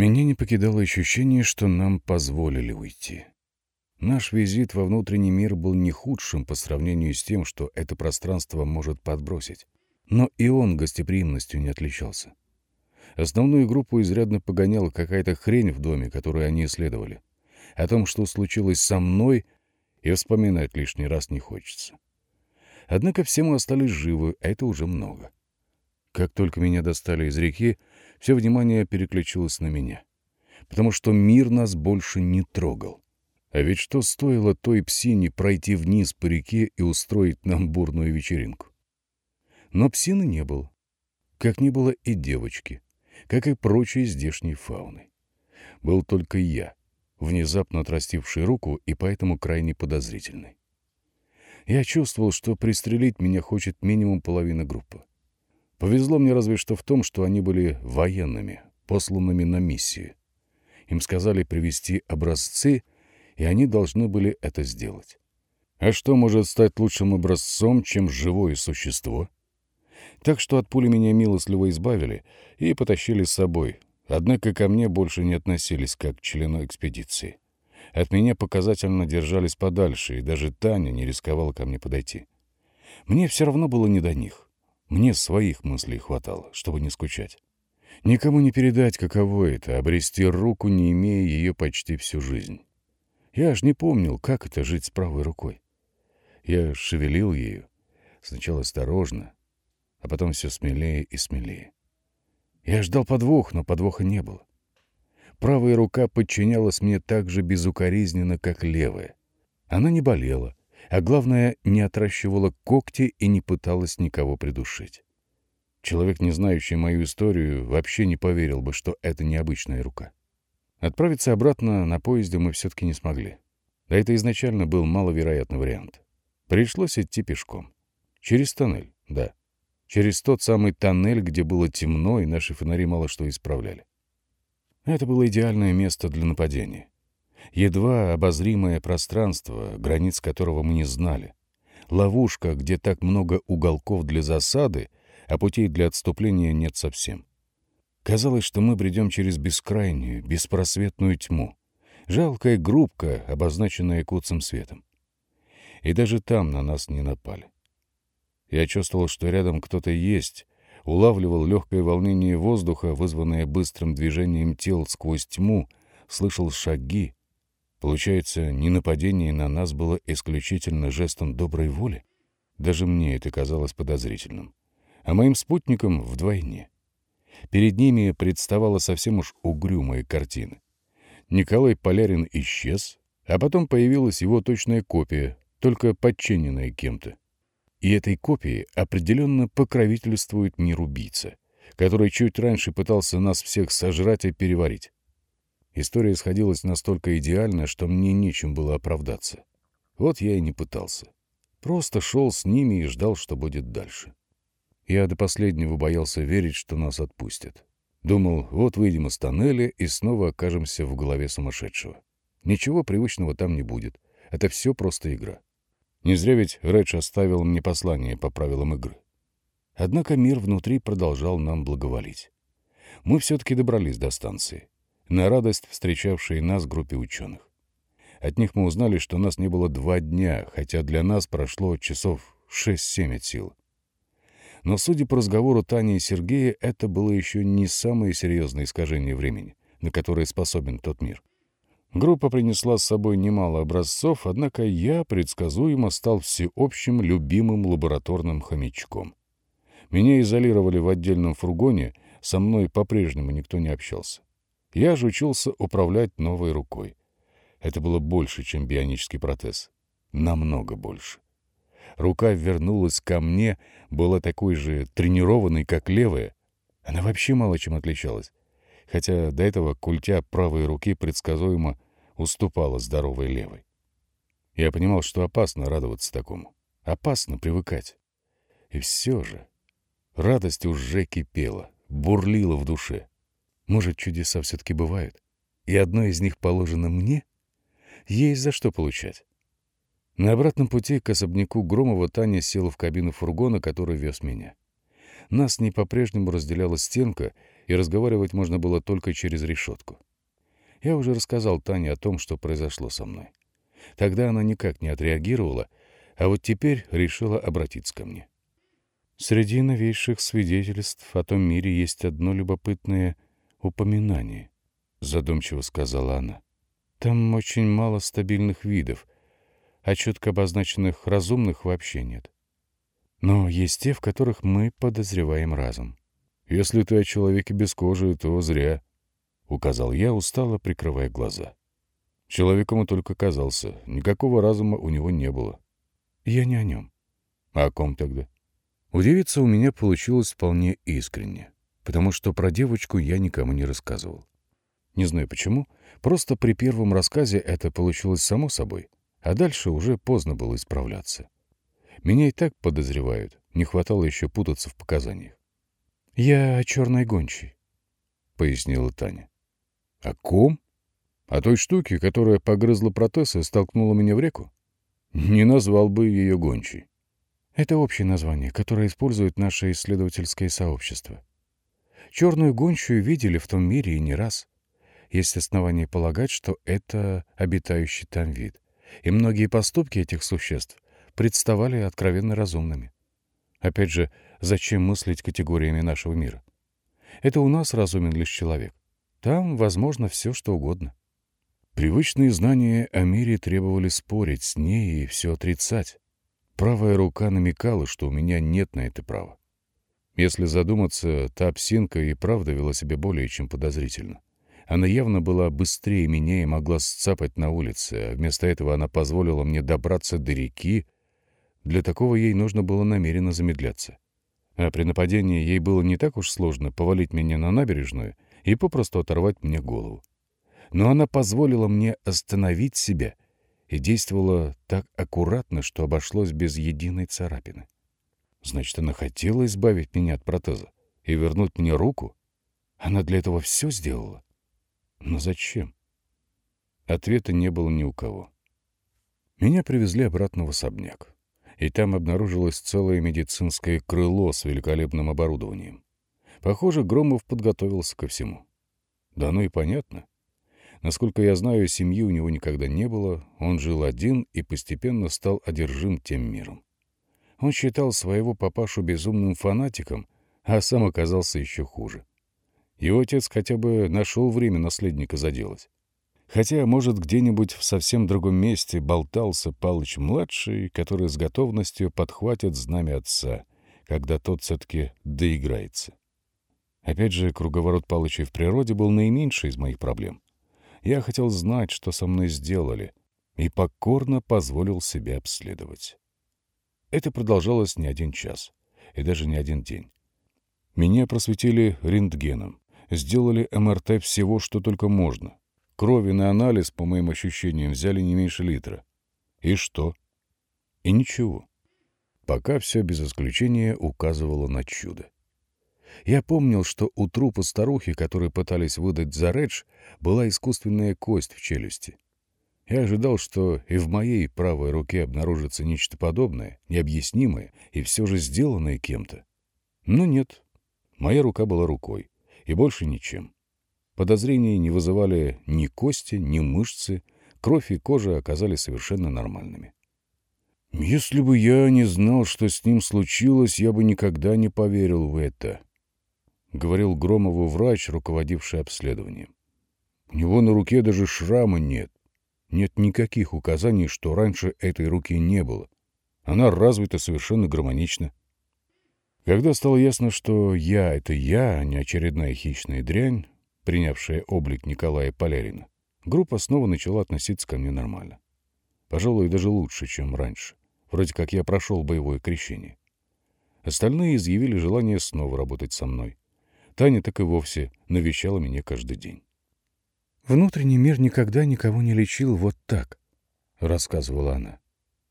Меня не покидало ощущение, что нам позволили уйти. Наш визит во внутренний мир был не худшим по сравнению с тем, что это пространство может подбросить. Но и он гостеприимностью не отличался. Основную группу изрядно погоняла какая-то хрень в доме, которую они исследовали. О том, что случилось со мной, и вспоминать лишний раз не хочется. Однако все мы остались живы, а это уже много. Как только меня достали из реки, все внимание переключилось на меня. Потому что мир нас больше не трогал. А ведь что стоило той псине пройти вниз по реке и устроить нам бурную вечеринку? Но псины не было. Как не было и девочки, как и прочей здешней фауны. Был только я, внезапно отрастивший руку и поэтому крайне подозрительный. Я чувствовал, что пристрелить меня хочет минимум половина группы. Повезло мне разве что в том, что они были военными, посланными на миссию. Им сказали привезти образцы — и они должны были это сделать. А что может стать лучшим образцом, чем живое существо? Так что от пули меня милостливо избавили и потащили с собой, однако ко мне больше не относились как к члену экспедиции. От меня показательно держались подальше, и даже Таня не рисковала ко мне подойти. Мне все равно было не до них. Мне своих мыслей хватало, чтобы не скучать. Никому не передать, каково это — обрести руку, не имея ее почти всю жизнь. Я аж не помнил, как это жить с правой рукой. Я шевелил ею, сначала осторожно, а потом все смелее и смелее. Я ждал подвох, но подвоха не было. Правая рука подчинялась мне так же безукоризненно, как левая. Она не болела, а главное, не отращивала когти и не пыталась никого придушить. Человек, не знающий мою историю, вообще не поверил бы, что это необычная рука. Отправиться обратно на поезде мы все-таки не смогли. Да это изначально был маловероятный вариант. Пришлось идти пешком. Через тоннель, да. Через тот самый тоннель, где было темно, и наши фонари мало что исправляли. Это было идеальное место для нападения. Едва обозримое пространство, границ которого мы не знали. Ловушка, где так много уголков для засады, а путей для отступления нет совсем. Казалось, что мы бредем через бескрайнюю, беспросветную тьму. Жалкая группка, обозначенная куцым светом. И даже там на нас не напали. Я чувствовал, что рядом кто-то есть, улавливал легкое волнение воздуха, вызванное быстрым движением тел сквозь тьму, слышал шаги. Получается, не нападение на нас было исключительно жестом доброй воли? Даже мне это казалось подозрительным. А моим спутникам вдвойне. Перед ними представала совсем уж угрюмая картина. Николай Полярин исчез, а потом появилась его точная копия, только подчиненная кем-то. И этой копии определенно покровительствует мир убийца, который чуть раньше пытался нас всех сожрать и переварить. История сходилась настолько идеально, что мне нечем было оправдаться. Вот я и не пытался. Просто шел с ними и ждал, что будет дальше. Я до последнего боялся верить, что нас отпустят. Думал, вот выйдем из тоннеля и снова окажемся в голове сумасшедшего. Ничего привычного там не будет. Это все просто игра. Не зря ведь Редж оставил мне послание по правилам игры. Однако мир внутри продолжал нам благоволить. Мы все-таки добрались до станции. На радость встречавшей нас группе ученых. От них мы узнали, что нас не было два дня, хотя для нас прошло часов 6-7 от силы. Но, судя по разговору Тани и Сергея, это было еще не самое серьезное искажение времени, на которое способен тот мир. Группа принесла с собой немало образцов, однако я предсказуемо стал всеобщим любимым лабораторным хомячком. Меня изолировали в отдельном фургоне, со мной по-прежнему никто не общался. Я же учился управлять новой рукой. Это было больше, чем бионический протез. Намного больше. Рука вернулась ко мне, была такой же тренированной, как левая. Она вообще мало чем отличалась. Хотя до этого культя правой руки предсказуемо уступала здоровой левой. Я понимал, что опасно радоваться такому. Опасно привыкать. И все же радость уже кипела, бурлила в душе. Может, чудеса все-таки бывают? И одно из них положено мне? Есть за что получать. На обратном пути к особняку Громова Таня села в кабину фургона, который вез меня. Нас не по-прежнему разделяла стенка, и разговаривать можно было только через решетку. Я уже рассказал Тане о том, что произошло со мной. Тогда она никак не отреагировала, а вот теперь решила обратиться ко мне. Среди новейших свидетельств о том мире есть одно любопытное упоминание, задумчиво сказала она. Там очень мало стабильных видов, а четко обозначенных разумных вообще нет. Но есть те, в которых мы подозреваем разум. Если ты о человеке без кожи, то зря, — указал я, устало прикрывая глаза. Человеком он только казался, никакого разума у него не было. Я не о нем. А о ком тогда? Удивиться у меня получилось вполне искренне, потому что про девочку я никому не рассказывал. Не знаю почему, просто при первом рассказе это получилось само собой, а дальше уже поздно было исправляться. Меня и так подозревают, не хватало еще путаться в показаниях. «Я черной гончей», — пояснила Таня. «О ком? О той штуке, которая погрызла протез и столкнула меня в реку? Не назвал бы ее гончей». Это общее название, которое использует наше исследовательское сообщество. Черную гончую видели в том мире и не раз. Есть основания полагать, что это обитающий там вид. И многие поступки этих существ представали откровенно разумными. Опять же, зачем мыслить категориями нашего мира? Это у нас разумен лишь человек. Там возможно все, что угодно. Привычные знания о мире требовали спорить с ней и все отрицать. Правая рука намекала, что у меня нет на это права. Если задуматься, та псинка и правда вела себя более чем подозрительно. Она явно была быстрее меня и могла сцапать на улице, а вместо этого она позволила мне добраться до реки. Для такого ей нужно было намеренно замедляться. А при нападении ей было не так уж сложно повалить меня на набережную и попросту оторвать мне голову. Но она позволила мне остановить себя и действовала так аккуратно, что обошлось без единой царапины. Значит, она хотела избавить меня от протеза и вернуть мне руку? Она для этого все сделала? Но зачем? Ответа не было ни у кого. Меня привезли обратно в особняк, и там обнаружилось целое медицинское крыло с великолепным оборудованием. Похоже, Громов подготовился ко всему. Да ну и понятно. Насколько я знаю, семьи у него никогда не было, он жил один и постепенно стал одержим тем миром. Он считал своего папашу безумным фанатиком, а сам оказался еще хуже. Его отец хотя бы нашел время наследника заделать. Хотя, может, где-нибудь в совсем другом месте болтался Палыч-младший, который с готовностью подхватит знамя отца, когда тот все-таки доиграется. Опять же, круговорот Палычей в природе был наименьший из моих проблем. Я хотел знать, что со мной сделали, и покорно позволил себя обследовать. Это продолжалось не один час, и даже не один день. Меня просветили рентгеном, Сделали МРТ всего, что только можно. Крови на анализ, по моим ощущениям, взяли не меньше литра. И что? И ничего. Пока все без исключения указывало на чудо. Я помнил, что у трупа старухи, которую пытались выдать за Редж, была искусственная кость в челюсти. Я ожидал, что и в моей правой руке обнаружится нечто подобное, необъяснимое и все же сделанное кем-то. Но нет. Моя рука была рукой и больше ничем. Подозрений не вызывали ни кости, ни мышцы, кровь и кожа оказались совершенно нормальными. «Если бы я не знал, что с ним случилось, я бы никогда не поверил в это», — говорил Громову врач, руководивший обследованием. «У него на руке даже шрама нет. Нет никаких указаний, что раньше этой руки не было. Она развита совершенно гармонично. Когда стало ясно, что я — это я, а не очередная хищная дрянь, принявшая облик Николая Полярина, группа снова начала относиться ко мне нормально. Пожалуй, даже лучше, чем раньше. Вроде как я прошел боевое крещение. Остальные изъявили желание снова работать со мной. Таня так и вовсе навещала меня каждый день. «Внутренний мир никогда никого не лечил вот так», — рассказывала она.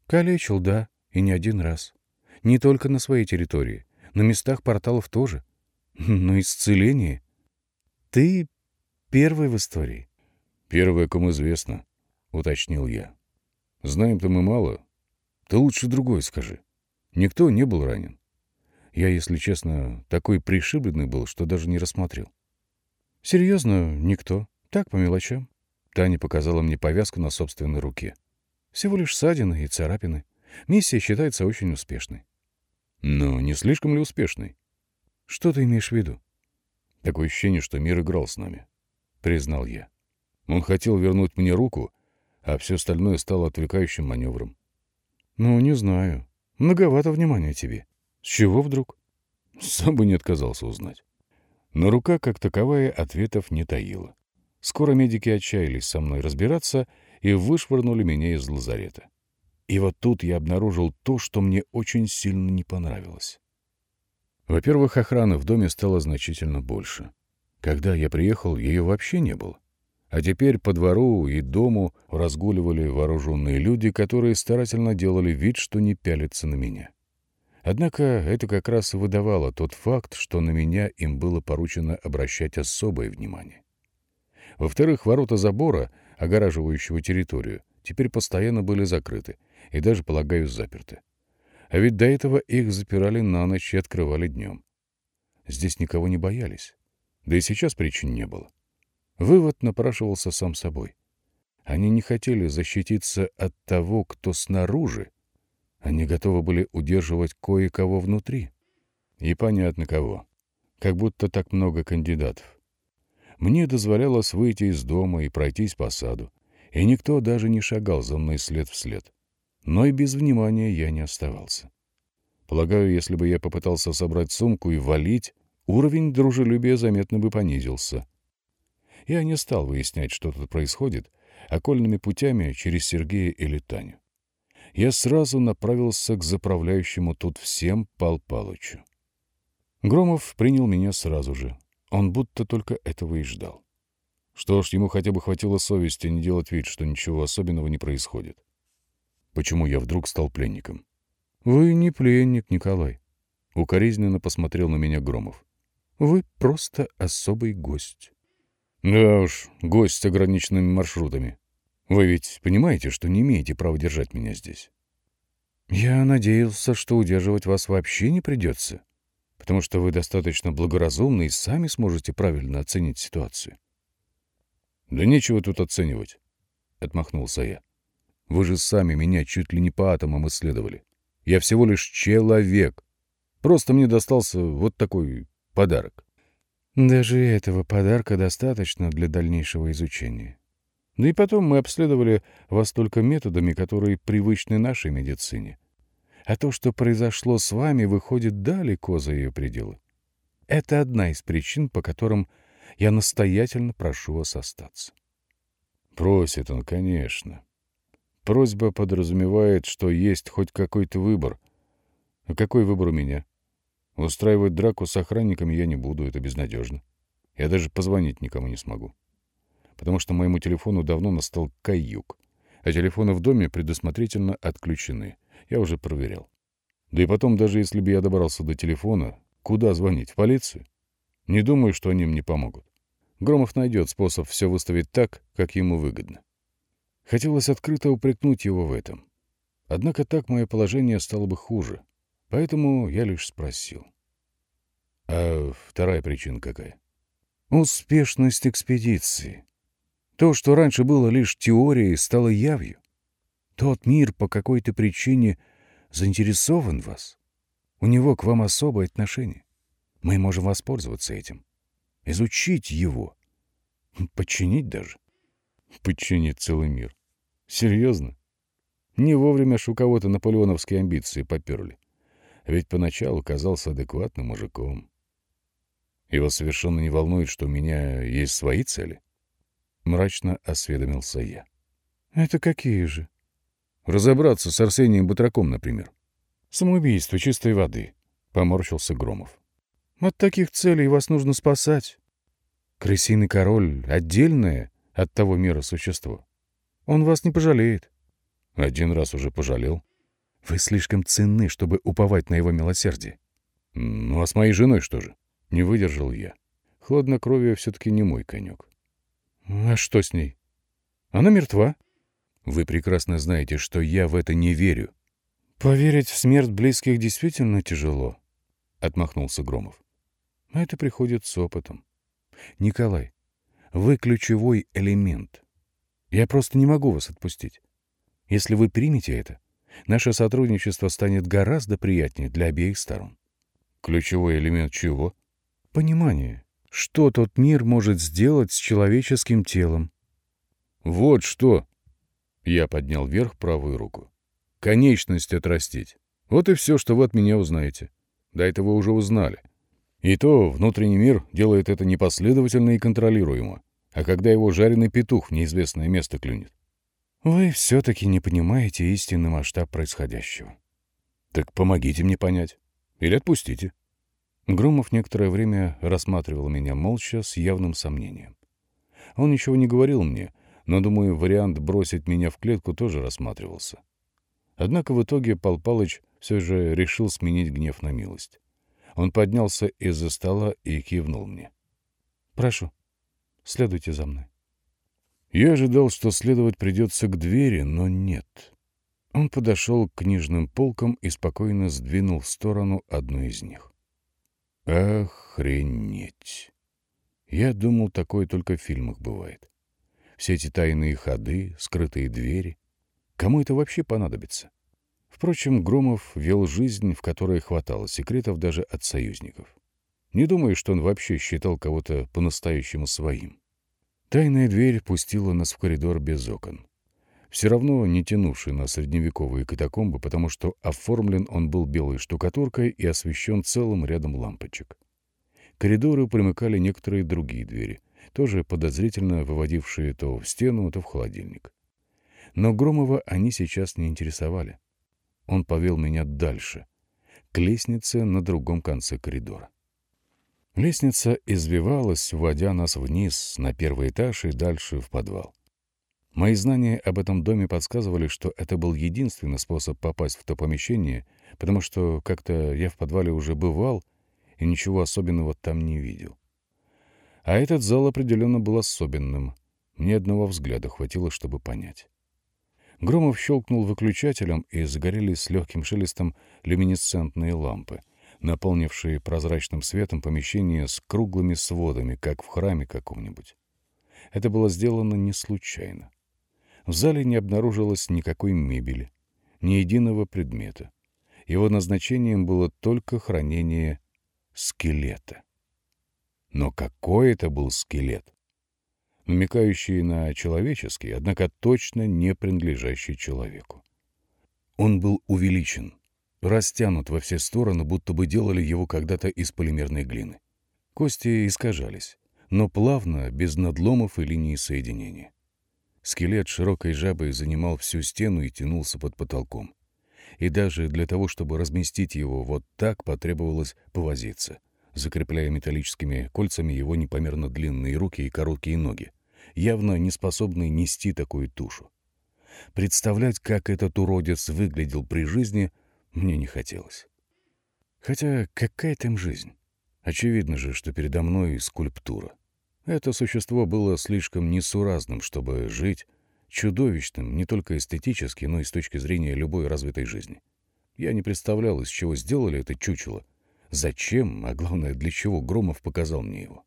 «Калечил, да, и не один раз. Не только на своей территории. На местах порталов тоже. Но исцеление... Ты первый в истории. Первое, кому известно, — уточнил я. Знаем-то мы мало. Ты лучше другое скажи. Никто не был ранен. Я, если честно, такой пришибленный был, что даже не рассмотрел. Серьезно, никто. Так, по мелочам. Таня показала мне повязку на собственной руке. Всего лишь ссадины и царапины. Миссия считается очень успешной. Но не слишком ли успешной? Что ты имеешь в виду? Такое ощущение, что мир играл с нами, признал я. Он хотел вернуть мне руку, а все остальное стало отвлекающим маневром. Ну, не знаю. Многовато внимания тебе. С чего вдруг? Сам бы не отказался узнать. Но рука, как таковая, ответов не таила. Скоро медики отчаялись со мной разбираться и вышвырнули меня из лазарета. И вот тут я обнаружил то, что мне очень сильно не понравилось. Во-первых, охраны в доме стало значительно больше. Когда я приехал, ее вообще не было. А теперь по двору и дому разгуливали вооруженные люди, которые старательно делали вид, что не пялятся на меня. Однако это как раз и выдавало тот факт, что на меня им было поручено обращать особое внимание. Во-вторых, ворота забора, огораживающего территорию, теперь постоянно были закрыты и даже, полагаю, заперты. А ведь до этого их запирали на ночь и открывали днем. Здесь никого не боялись. Да и сейчас причин не было. Вывод напрашивался сам собой. Они не хотели защититься от того, кто снаружи. Они готовы были удерживать кое-кого внутри. И понятно кого. Как будто так много кандидатов. Мне дозволялось выйти из дома и пройтись по саду, и никто даже не шагал за мной след в след. Но и без внимания я не оставался. Полагаю, если бы я попытался собрать сумку и валить, уровень дружелюбия заметно бы понизился. Я не стал выяснять, что тут происходит, окольными путями через Сергея или Таню. Я сразу направился к заправляющему тут всем Пал Палычу. Громов принял меня сразу же. Он будто только этого и ждал. Что ж, ему хотя бы хватило совести не делать вид, что ничего особенного не происходит. Почему я вдруг стал пленником? — Вы не пленник, Николай. Укоризненно посмотрел на меня Громов. — Вы просто особый гость. — Да уж, гость с ограниченными маршрутами. Вы ведь понимаете, что не имеете права держать меня здесь? — Я надеялся, что удерживать вас вообще не придется, потому что вы достаточно благоразумны и сами сможете правильно оценить ситуацию. — Да нечего тут оценивать, — отмахнулся я. Вы же сами меня чуть ли не по атомам исследовали. Я всего лишь человек. Просто мне достался вот такой подарок. Даже этого подарка достаточно для дальнейшего изучения. Да и потом мы обследовали вас только методами, которые привычны нашей медицине. А то, что произошло с вами, выходит далеко за ее пределы. Это одна из причин, по которым я настоятельно прошу вас остаться. Просит он, конечно. Просьба подразумевает, что есть хоть какой-то выбор. А какой выбор у меня? Устраивать драку с охранниками я не буду, это безнадежно. Я даже позвонить никому не смогу. Потому что моему телефону давно настал каюк, а телефоны в доме предусмотрительно отключены. Я уже проверял. Да и потом, даже если бы я добрался до телефона, куда звонить? В полицию? Не думаю, что они мне помогут. Громов найдет способ все выставить так, как ему выгодно. Хотелось открыто упрекнуть его в этом. Однако так мое положение стало бы хуже. Поэтому я лишь спросил. А вторая причина какая? Успешность экспедиции. То, что раньше было лишь теорией, стало явью. Тот мир по какой-то причине заинтересован в вас. У него к вам особое отношение. Мы можем воспользоваться этим. Изучить его. Подчинить даже. Подчинить целый мир. Серьезно? Не вовремя ж у кого-то наполеоновские амбиции поперли. Ведь поначалу казался адекватным мужиком. Его совершенно не волнует, что у меня есть свои цели? Мрачно осведомился я. Это какие же? Разобраться с Арсением Батраком, например. Самоубийство чистой воды, поморщился Громов. От таких целей вас нужно спасать. Крысиный король — отдельное от того мира существо. Он вас не пожалеет. Один раз уже пожалел. Вы слишком ценны, чтобы уповать на его милосердие. Ну а с моей женой что же? Не выдержал я. Хладнокровие все-таки не мой конек. А что с ней? Она мертва. Вы прекрасно знаете, что я в это не верю. Поверить в смерть близких действительно тяжело, — отмахнулся Громов. Это приходит с опытом. Николай, вы ключевой элемент. Я просто не могу вас отпустить. Если вы примете это, наше сотрудничество станет гораздо приятнее для обеих сторон. Ключевой элемент чего? Понимание, что тот мир может сделать с человеческим телом. Вот что! Я поднял вверх правую руку. Конечность отрастить. Вот и все, что вы от меня узнаете. До этого уже узнали. И то внутренний мир делает это непоследовательно и контролируемо, а когда его жареный петух в неизвестное место клюнет. Вы все-таки не понимаете истинный масштаб происходящего. Так помогите мне понять. Или отпустите. Громов некоторое время рассматривал меня молча, с явным сомнением. Он ничего не говорил мне, но, думаю, вариант бросить меня в клетку тоже рассматривался. Однако в итоге Пал Палыч все же решил сменить гнев на милость. Он поднялся из-за стола и кивнул мне. «Прошу, следуйте за мной». Я ожидал, что следовать придется к двери, но нет. Он подошел к книжным полкам и спокойно сдвинул в сторону одну из них. Охренеть! Я думал, такое только в фильмах бывает. Все эти тайные ходы, скрытые двери. Кому это вообще понадобится? Впрочем, Громов вел жизнь, в которой хватало секретов даже от союзников. Не думаю, что он вообще считал кого-то по-настоящему своим. Тайная дверь пустила нас в коридор без окон. Все равно не тянувший на средневековые катакомбы, потому что оформлен он был белой штукатуркой и освещен целым рядом лампочек. Коридоры примыкали некоторые другие двери, тоже подозрительно выводившие то в стену, то в холодильник. Но Громова они сейчас не интересовали. Он повел меня дальше, к лестнице на другом конце коридора. Лестница извивалась, вводя нас вниз, на первый этаж и дальше в подвал. Мои знания об этом доме подсказывали, что это был единственный способ попасть в то помещение, потому что как-то я в подвале уже бывал и ничего особенного там не видел. А этот зал определенно был особенным. Мне одного взгляда хватило, чтобы понять. Громов щелкнул выключателем, и загорелись с легким шелестом люминесцентные лампы — наполнившие прозрачным светом помещение с круглыми сводами, как в храме каком-нибудь. Это было сделано не случайно. В зале не обнаружилось никакой мебели, ни единого предмета. Его назначением было только хранение скелета. Но какой это был скелет? Намекающий на человеческий, однако точно не принадлежащий человеку. Он был увеличен, растянут во все стороны, будто бы делали его когда-то из полимерной глины. Кости искажались, но плавно, без надломов и линий соединения. Скелет широкой жабой занимал всю стену и тянулся под потолком. И даже для того, чтобы разместить его вот так, потребовалось повозиться, закрепляя металлическими кольцами его непомерно длинные руки и короткие ноги, явно не способные нести такую тушу. Представлять, как этот уродец выглядел при жизни, мне не хотелось. Хотя какая там жизнь? Очевидно же, что передо мной скульптура. Это существо было слишком несуразным, чтобы жить, чудовищным не только эстетически, но и с точки зрения любой развитой жизни. Я не представлял, из чего сделали это чучело, зачем, а главное, для чего Громов показал мне его.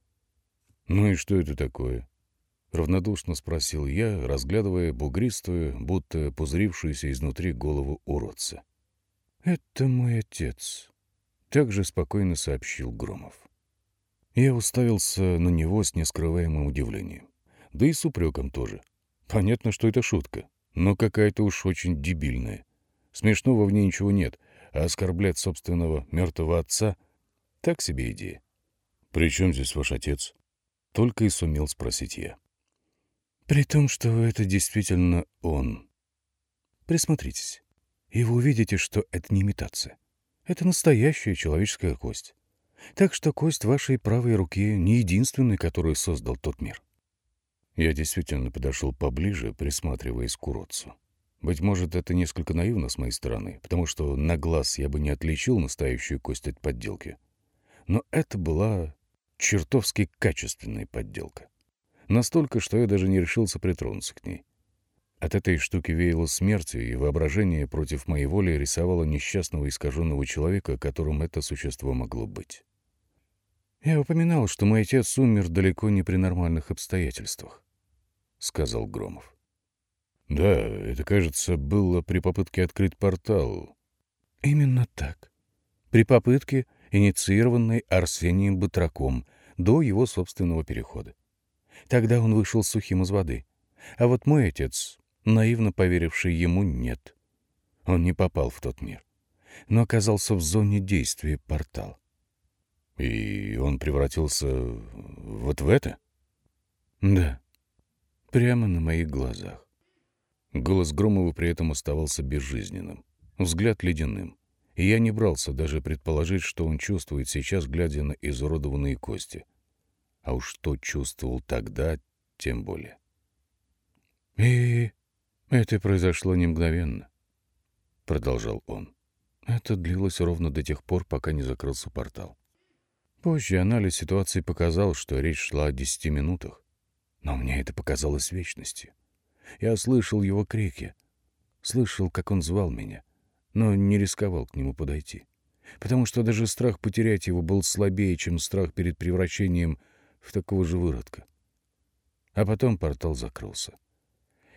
«Ну и что это такое?» — равнодушно спросил я, разглядывая бугристую, будто пузырившуюся изнутри голову уродца. «Это мой отец», — также спокойно сообщил Громов. Я уставился на него с нескрываемым удивлением. Да и с упреком тоже. Понятно, что это шутка, но какая-то уж очень дебильная. Смешного в ней ничего нет, а оскорблять собственного мертвого отца — так себе идея. «При чем здесь ваш отец?» — только и сумел спросить я. «При том, что это действительно он. Присмотритесь и вы увидите, что это не имитация. Это настоящая человеческая кость. Так что кость вашей правой руки не единственная, которую создал тот мир. Я действительно подошел поближе, присматриваясь к уродцу. Быть может, это несколько наивно с моей стороны, потому что на глаз я бы не отличил настоящую кость от подделки. Но это была чертовски качественная подделка. Настолько, что я даже не решился притронуться к ней. От этой штуки веяло смертью, и воображение против моей воли рисовало несчастного искаженного человека, которым это существо могло быть. «Я упоминал, что мой отец умер далеко не при нормальных обстоятельствах», — сказал Громов. «Да, это, кажется, было при попытке открыть портал». «Именно так. При попытке, инициированной Арсением Батраком до его собственного перехода. Тогда он вышел сухим из воды. А вот мой отец, наивно поверивший ему, нет. Он не попал в тот мир, но оказался в зоне действия портала. И он превратился вот в это? Да. Прямо на моих глазах. Голос Громова при этом оставался безжизненным, взгляд ледяным. И я не брался даже предположить, что он чувствует сейчас, глядя на изуродованные кости. А уж что чувствовал тогда, тем более. И это произошло не мгновенно, продолжал он. Это длилось ровно до тех пор, пока не закрылся портал. Позже анализ ситуации показал, что речь шла о десяти минутах. Но мне это показалось вечностью. Я слышал его крики, слышал, как он звал меня, но не рисковал к нему подойти, потому что даже страх потерять его был слабее, чем страх перед превращением в такого же выродка. А потом портал закрылся,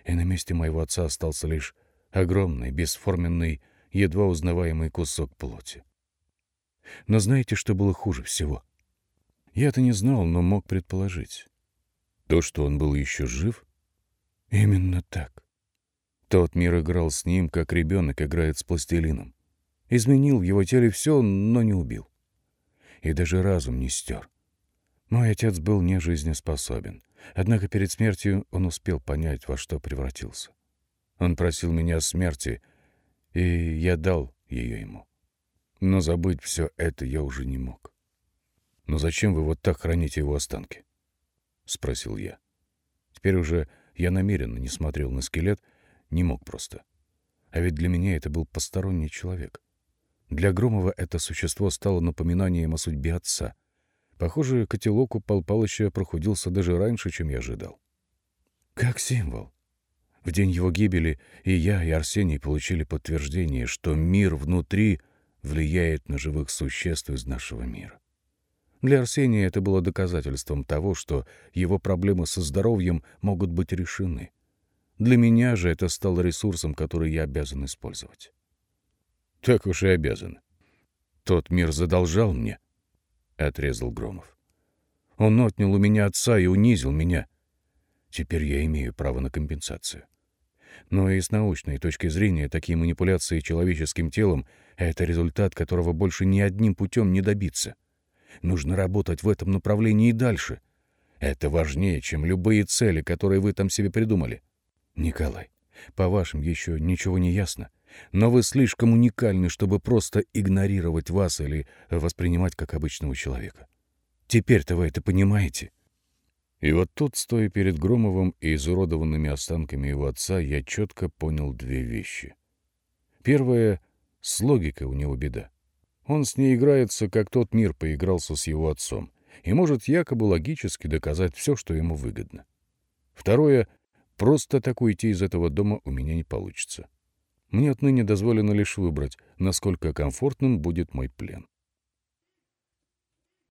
и на месте моего отца остался лишь огромный, бесформенный, едва узнаваемый кусок плоти. Но знаете, что было хуже всего? Я-то не знал, но мог предположить. То, что он был еще жив? Именно так. Тот мир играл с ним, как ребенок играет с пластилином. Изменил в его теле все, но не убил. И даже разум не стер. Мой отец был не жизнеспособен. Однако перед смертью он успел понять, во что превратился. Он просил меня смерти, и я дал ее ему. Но забыть все это я уже не мог. «Но зачем вы вот так храните его останки?» — спросил я. Теперь уже я намеренно не смотрел на скелет, не мог просто. А ведь для меня это был посторонний человек. Для Громова это существо стало напоминанием о судьбе отца. Похоже, котелок у Пал Палыча прохудился даже раньше, чем я ожидал. Как символ. В день его гибели и я, и Арсений получили подтверждение, что мир внутри — влияет на живых существ из нашего мира. Для Арсения это было доказательством того, что его проблемы со здоровьем могут быть решены. Для меня же это стало ресурсом, который я обязан использовать. Так уж и обязан. Тот мир задолжал мне, — отрезал Громов. Он отнял у меня отца и унизил меня. Теперь я имею право на компенсацию. Но и с научной точки зрения такие манипуляции человеческим телом — это результат, которого больше ни одним путем не добиться. Нужно работать в этом направлении и дальше. Это важнее, чем любые цели, которые вы там себе придумали. Николай, по-вашему, еще ничего не ясно. Но вы слишком уникальны, чтобы просто игнорировать вас или воспринимать как обычного человека. Теперь-то вы это понимаете? И вот тут, стоя перед Громовым и изуродованными останками его отца, я четко понял две вещи. Первое — с логикой у него беда. Он с ней играется, как тот мир поигрался с его отцом, и может якобы логически доказать все, что ему выгодно. Второе — просто так уйти из этого дома у меня не получится. Мне отныне дозволено лишь выбрать, насколько комфортным будет мой плен.